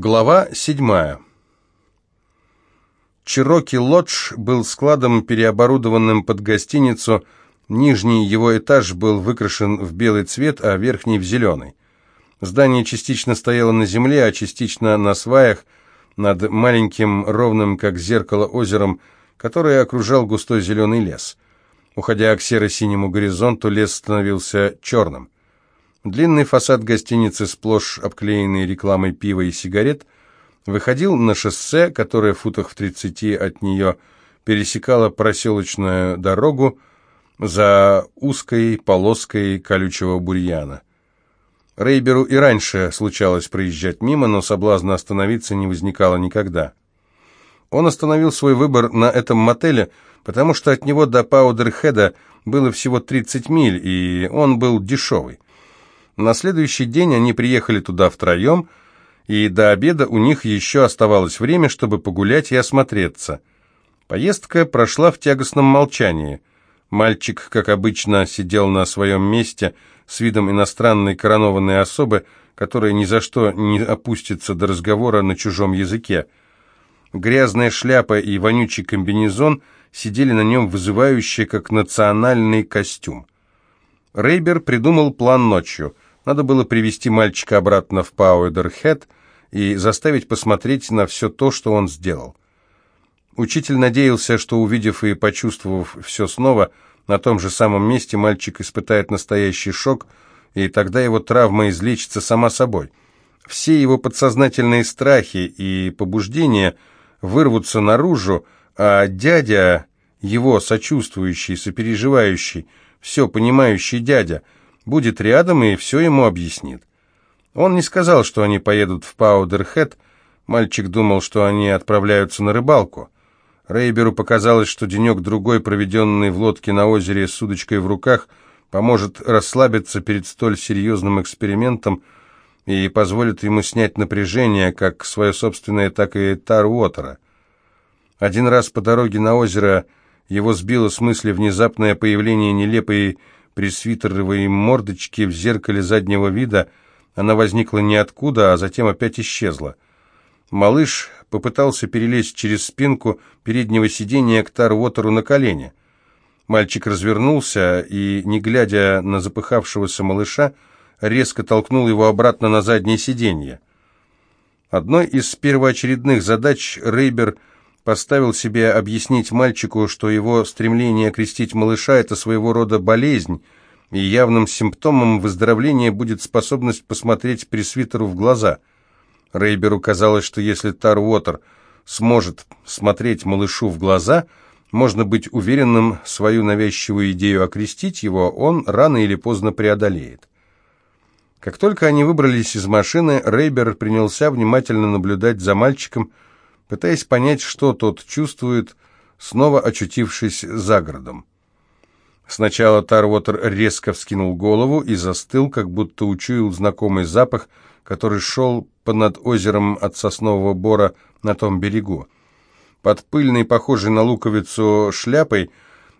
Глава седьмая. Чироки Лодж был складом, переоборудованным под гостиницу. Нижний его этаж был выкрашен в белый цвет, а верхний в зеленый. Здание частично стояло на земле, а частично на сваях над маленьким, ровным, как зеркало, озером, которое окружал густой зеленый лес. Уходя к серо-синему горизонту, лес становился черным. Длинный фасад гостиницы, сплошь обклеенный рекламой пива и сигарет, выходил на шоссе, которое в футах в тридцати от нее пересекало проселочную дорогу за узкой полоской колючего бурьяна. Рейберу и раньше случалось проезжать мимо, но соблазна остановиться не возникало никогда. Он остановил свой выбор на этом мотеле, потому что от него до Паудерхеда было всего 30 миль, и он был дешевый. На следующий день они приехали туда втроем, и до обеда у них еще оставалось время, чтобы погулять и осмотреться. Поездка прошла в тягостном молчании. Мальчик, как обычно, сидел на своем месте с видом иностранной коронованной особы, которая ни за что не опустится до разговора на чужом языке. Грязная шляпа и вонючий комбинезон сидели на нем вызывающе, как национальный костюм. Рейбер придумал план ночью – надо было привести мальчика обратно в Пауэдерхед и заставить посмотреть на все то, что он сделал. Учитель надеялся, что, увидев и почувствовав все снова, на том же самом месте мальчик испытает настоящий шок, и тогда его травма излечится сама собой. Все его подсознательные страхи и побуждения вырвутся наружу, а дядя, его сочувствующий, сопереживающий, все понимающий дядя – будет рядом и все ему объяснит. Он не сказал, что они поедут в Паудерхед, мальчик думал, что они отправляются на рыбалку. Рейберу показалось, что денек-другой, проведенный в лодке на озере с удочкой в руках, поможет расслабиться перед столь серьезным экспериментом и позволит ему снять напряжение, как свое собственное, так и Тарвотера. Один раз по дороге на озеро его сбило с мысли внезапное появление нелепой пресвитеровой мордочки в зеркале заднего вида, она возникла ниоткуда, а затем опять исчезла. Малыш попытался перелезть через спинку переднего сиденья к Тарвотеру на колени. Мальчик развернулся и, не глядя на запыхавшегося малыша, резко толкнул его обратно на заднее сиденье. Одной из первоочередных задач Рейбер поставил себе объяснить мальчику, что его стремление крестить малыша – это своего рода болезнь, и явным симптомом выздоровления будет способность посмотреть пресвитеру в глаза. Рейберу казалось, что если Тарвотер сможет смотреть малышу в глаза, можно быть уверенным, свою навязчивую идею окрестить его он рано или поздно преодолеет. Как только они выбрались из машины, Рейбер принялся внимательно наблюдать за мальчиком, пытаясь понять, что тот чувствует, снова очутившись за городом. Сначала Тарвотер резко вскинул голову и застыл, как будто учуял знакомый запах, который шел понад озером от соснового бора на том берегу. Под пыльной, похожей на луковицу, шляпой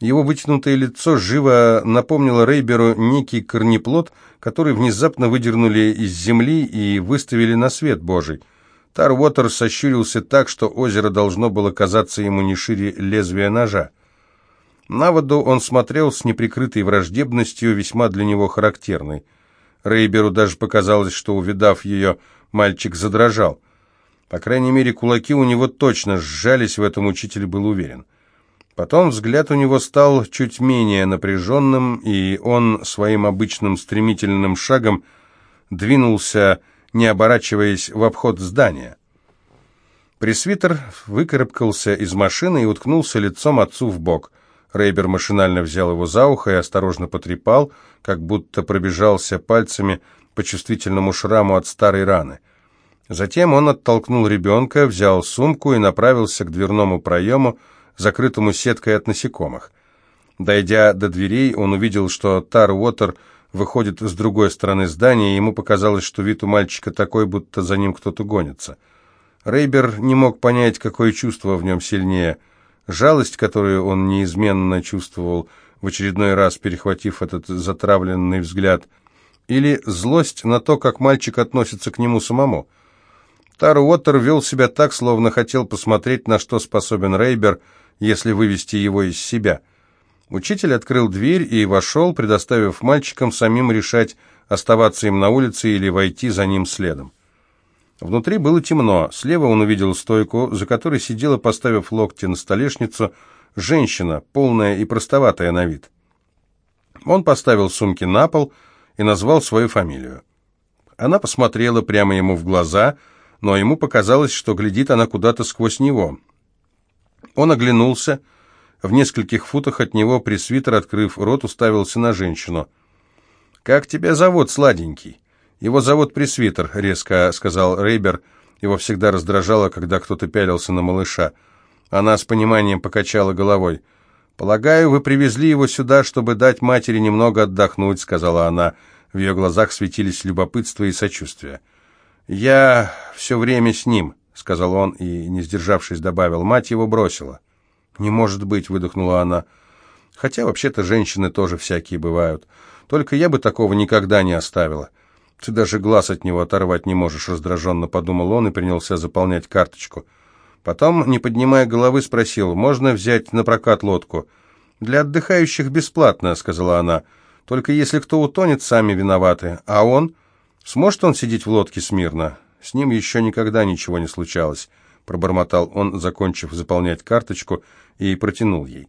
его вытянутое лицо живо напомнило Рейберу некий корнеплод, который внезапно выдернули из земли и выставили на свет Божий. Тарвотер сощурился так, что озеро должно было казаться ему не шире лезвия ножа. На воду он смотрел с неприкрытой враждебностью, весьма для него характерной. Рейберу даже показалось, что, увидав ее, мальчик задрожал. По крайней мере, кулаки у него точно сжались, в этом учитель был уверен. Потом взгляд у него стал чуть менее напряженным, и он своим обычным стремительным шагом двинулся не оборачиваясь в обход здания. Пресвитер выкарабкался из машины и уткнулся лицом отцу в бок. Рейбер машинально взял его за ухо и осторожно потрепал, как будто пробежался пальцами по чувствительному шраму от старой раны. Затем он оттолкнул ребенка, взял сумку и направился к дверному проему, закрытому сеткой от насекомых. Дойдя до дверей, он увидел, что Тар Уотер выходит с другой стороны здания, и ему показалось, что вид у мальчика такой, будто за ним кто-то гонится. Рейбер не мог понять, какое чувство в нем сильнее. Жалость, которую он неизменно чувствовал, в очередной раз перехватив этот затравленный взгляд, или злость на то, как мальчик относится к нему самому. Тар Уоттер вел себя так, словно хотел посмотреть, на что способен Рейбер, если вывести его из себя. Учитель открыл дверь и вошел, предоставив мальчикам самим решать, оставаться им на улице или войти за ним следом. Внутри было темно. Слева он увидел стойку, за которой сидела, поставив локти на столешницу, женщина, полная и простоватая на вид. Он поставил сумки на пол и назвал свою фамилию. Она посмотрела прямо ему в глаза, но ему показалось, что глядит она куда-то сквозь него. Он оглянулся. В нескольких футах от него пресвитер, открыв рот, уставился на женщину. «Как тебя зовут, сладенький?» «Его зовут Пресвитер», — резко сказал Рейбер. Его всегда раздражало, когда кто-то пялился на малыша. Она с пониманием покачала головой. «Полагаю, вы привезли его сюда, чтобы дать матери немного отдохнуть», — сказала она. В ее глазах светились любопытство и сочувствие. «Я все время с ним», — сказал он и, не сдержавшись, добавил. «Мать его бросила». «Не может быть», — выдохнула она. «Хотя вообще-то женщины тоже всякие бывают. Только я бы такого никогда не оставила». «Ты даже глаз от него оторвать не можешь», — раздраженно подумал он и принялся заполнять карточку. Потом, не поднимая головы, спросил, «Можно взять на прокат лодку?» «Для отдыхающих бесплатно», — сказала она. «Только если кто утонет, сами виноваты. А он? Сможет он сидеть в лодке смирно?» «С ним еще никогда ничего не случалось», — пробормотал он, закончив заполнять карточку, и протянул ей.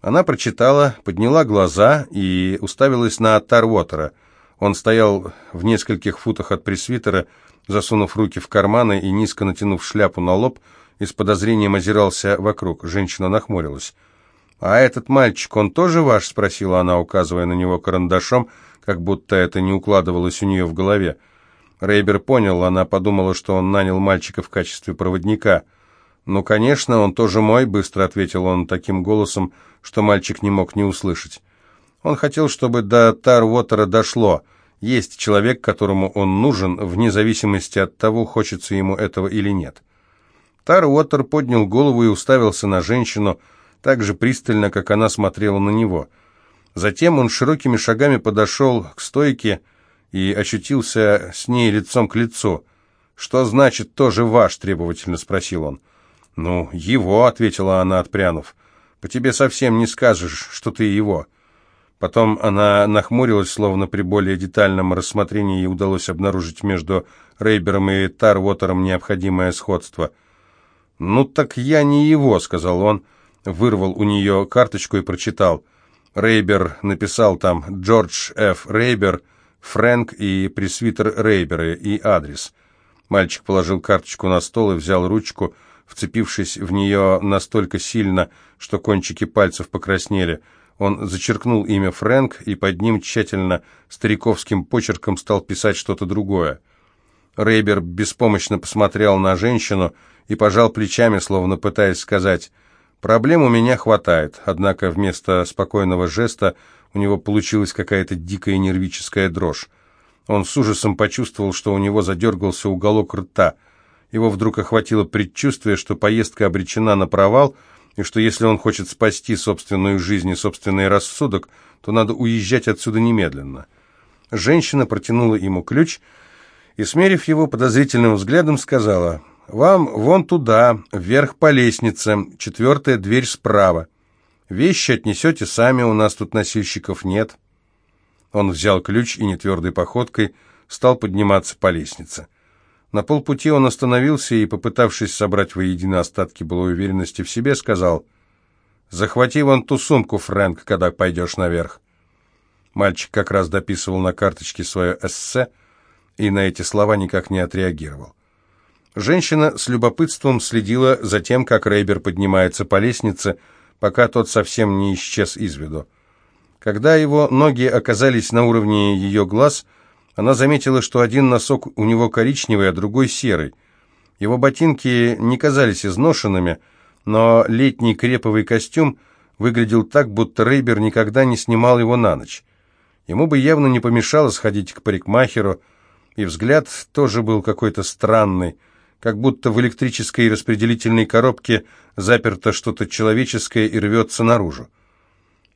Она прочитала, подняла глаза и уставилась на Тарвотера — он стоял в нескольких футах от пресвитера, засунув руки в карманы и низко натянув шляпу на лоб, и с подозрением озирался вокруг. Женщина нахмурилась. «А этот мальчик, он тоже ваш?» — спросила она, указывая на него карандашом, как будто это не укладывалось у нее в голове. Рейбер понял, она подумала, что он нанял мальчика в качестве проводника. «Ну, конечно, он тоже мой», — быстро ответил он таким голосом, что мальчик не мог не услышать. Он хотел, чтобы до Тарвотера дошло. Есть человек, которому он нужен, вне зависимости от того, хочется ему этого или нет. Тарвотер поднял голову и уставился на женщину так же пристально, как она смотрела на него. Затем он широкими шагами подошел к стойке и ощутился с ней лицом к лицу. «Что значит «тоже ваш»?» — требовательно спросил он. «Ну, его», — ответила она, отпрянув. «По тебе совсем не скажешь, что ты его». Потом она нахмурилась, словно при более детальном рассмотрении ей удалось обнаружить между Рейбером и Тарвотером необходимое сходство. «Ну так я не его», — сказал он, вырвал у нее карточку и прочитал. Рейбер написал там «Джордж Ф. Рейбер», «Фрэнк» и «Пресвитер Рейберы» и адрес. Мальчик положил карточку на стол и взял ручку, вцепившись в нее настолько сильно, что кончики пальцев покраснели — он зачеркнул имя Фрэнк и под ним тщательно стариковским почерком стал писать что-то другое. Рейбер беспомощно посмотрел на женщину и пожал плечами, словно пытаясь сказать «Проблем у меня хватает», однако вместо спокойного жеста у него получилась какая-то дикая нервическая дрожь. Он с ужасом почувствовал, что у него задергался уголок рта. Его вдруг охватило предчувствие, что поездка обречена на провал – и что если он хочет спасти собственную жизнь и собственный рассудок, то надо уезжать отсюда немедленно. Женщина протянула ему ключ и, смерив его подозрительным взглядом, сказала, «Вам вон туда, вверх по лестнице, четвертая дверь справа. Вещи отнесете сами, у нас тут носильщиков нет». Он взял ключ и нетвердой походкой стал подниматься по лестнице. На полпути он остановился и, попытавшись собрать воедино остатки былой уверенности в себе, сказал, «Захвати вон ту сумку, Фрэнк, когда пойдешь наверх». Мальчик как раз дописывал на карточке свое эссе и на эти слова никак не отреагировал. Женщина с любопытством следила за тем, как Рейбер поднимается по лестнице, пока тот совсем не исчез из виду. Когда его ноги оказались на уровне ее глаз – она заметила, что один носок у него коричневый, а другой серый. Его ботинки не казались изношенными, но летний креповый костюм выглядел так, будто Рейбер никогда не снимал его на ночь. Ему бы явно не помешало сходить к парикмахеру, и взгляд тоже был какой-то странный, как будто в электрической распределительной коробке заперто что-то человеческое и рвется наружу.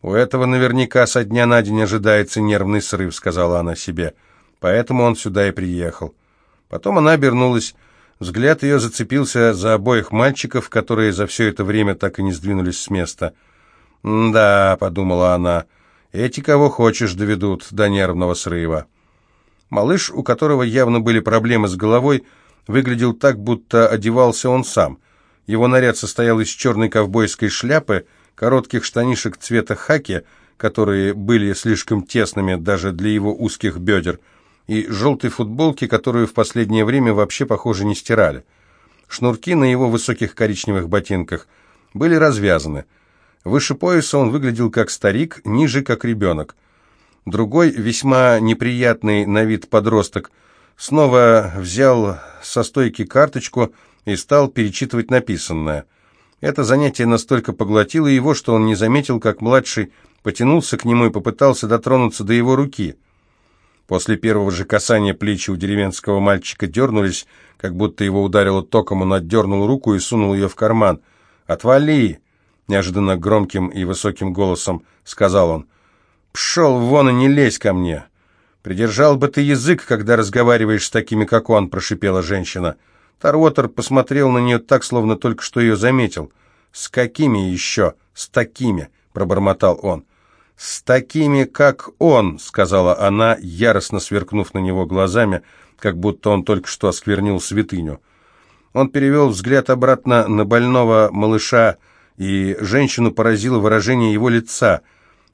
«У этого наверняка со дня на день ожидается нервный срыв», — сказала она себе, — Поэтому он сюда и приехал. Потом она обернулась. Взгляд ее зацепился за обоих мальчиков, которые за все это время так и не сдвинулись с места. «Да», — подумала она, — «эти кого хочешь доведут до нервного срыва». Малыш, у которого явно были проблемы с головой, выглядел так, будто одевался он сам. Его наряд состоял из черной ковбойской шляпы, коротких штанишек цвета хаки, которые были слишком тесными даже для его узких бедер, и желтой футболки, которую в последнее время вообще, похоже, не стирали. Шнурки на его высоких коричневых ботинках были развязаны. Выше пояса он выглядел как старик, ниже как ребенок. Другой, весьма неприятный на вид подросток, снова взял со стойки карточку и стал перечитывать написанное. Это занятие настолько поглотило его, что он не заметил, как младший потянулся к нему и попытался дотронуться до его руки. После первого же касания плечи у деревенского мальчика дернулись, как будто его ударило током, он отдернул руку и сунул ее в карман. «Отвали!» — неожиданно громким и высоким голосом сказал он. «Пшел вон и не лезь ко мне!» «Придержал бы ты язык, когда разговариваешь с такими, как он», — прошипела женщина. Тарвотер посмотрел на нее так, словно только что ее заметил. «С какими еще? С такими?» — пробормотал он. «С такими, как он», — сказала она, яростно сверкнув на него глазами, как будто он только что осквернил святыню. Он перевел взгляд обратно на больного малыша, и женщину поразило выражение его лица.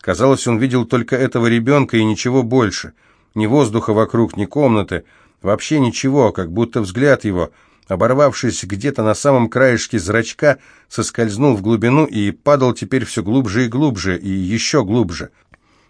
Казалось, он видел только этого ребенка и ничего больше. Ни воздуха вокруг, ни комнаты, вообще ничего, как будто взгляд его — оборвавшись где-то на самом краешке зрачка, соскользнул в глубину и падал теперь все глубже и глубже, и еще глубже.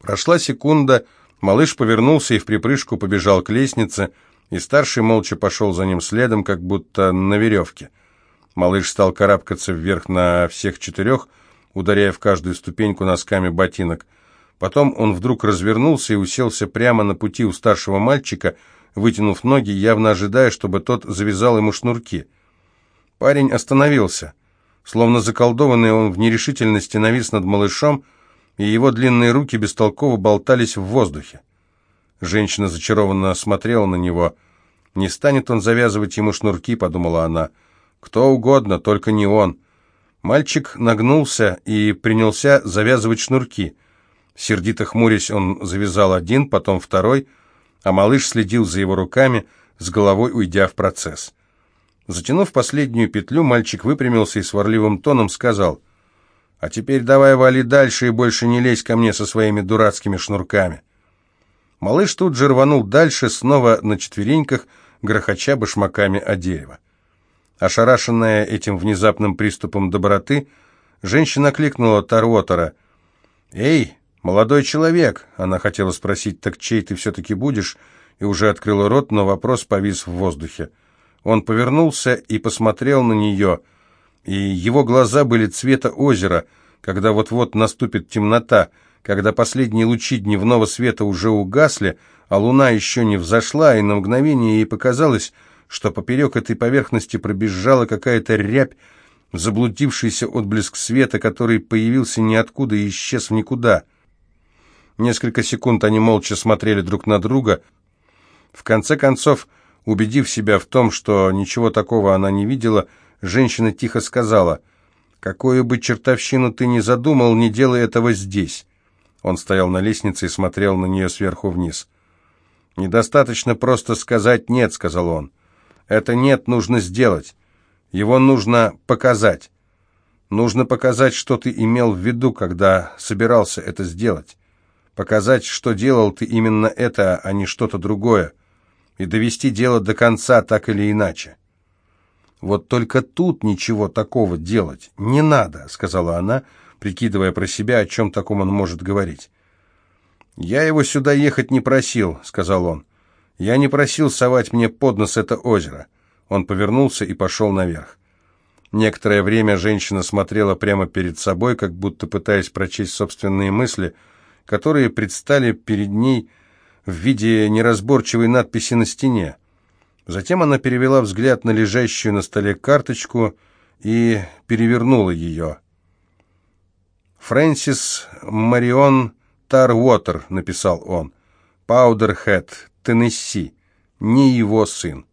Прошла секунда, малыш повернулся и в припрыжку побежал к лестнице, и старший молча пошел за ним следом, как будто на веревке. Малыш стал карабкаться вверх на всех четырех, ударяя в каждую ступеньку носками ботинок. Потом он вдруг развернулся и уселся прямо на пути у старшего мальчика, вытянув ноги, явно ожидая, чтобы тот завязал ему шнурки. Парень остановился. Словно заколдованный он в нерешительности навис над малышом, и его длинные руки бестолково болтались в воздухе. Женщина зачарованно смотрела на него. «Не станет он завязывать ему шнурки», — подумала она. «Кто угодно, только не он». Мальчик нагнулся и принялся завязывать шнурки. Сердито хмурясь, он завязал один, потом второй — а малыш следил за его руками, с головой уйдя в процесс. Затянув последнюю петлю, мальчик выпрямился и сварливым тоном сказал, «А теперь давай вали дальше и больше не лезь ко мне со своими дурацкими шнурками». Малыш тут же рванул дальше, снова на четвереньках, грохоча башмаками о дерево. Ошарашенная этим внезапным приступом доброты, женщина кликнула Тарвотера. «Эй, «Молодой человек!» — она хотела спросить, «так чей ты все-таки будешь?» и уже открыла рот, но вопрос повис в воздухе. Он повернулся и посмотрел на нее, и его глаза были цвета озера, когда вот-вот наступит темнота, когда последние лучи дневного света уже угасли, а луна еще не взошла, и на мгновение ей показалось, что поперек этой поверхности пробежала какая-то рябь, заблудившийся отблеск света, который появился ниоткуда и исчез в никуда — Несколько секунд они молча смотрели друг на друга. В конце концов, убедив себя в том, что ничего такого она не видела, женщина тихо сказала, «Какую бы чертовщину ты ни задумал, не делай этого здесь». Он стоял на лестнице и смотрел на нее сверху вниз. «Недостаточно просто сказать «нет», — сказал он. «Это «нет» нужно сделать. Его нужно показать. Нужно показать, что ты имел в виду, когда собирался это сделать показать, что делал ты именно это, а не что-то другое, и довести дело до конца так или иначе. «Вот только тут ничего такого делать не надо», — сказала она, прикидывая про себя, о чем таком он может говорить. «Я его сюда ехать не просил», — сказал он. «Я не просил совать мне под нос это озеро». Он повернулся и пошел наверх. Некоторое время женщина смотрела прямо перед собой, как будто пытаясь прочесть собственные мысли — которые предстали перед ней в виде неразборчивой надписи на стене. Затем она перевела взгляд на лежащую на столе карточку и перевернула ее. «Фрэнсис Марион Тарвотер», — написал он, — «Паудерхэт, Теннесси, не его сын».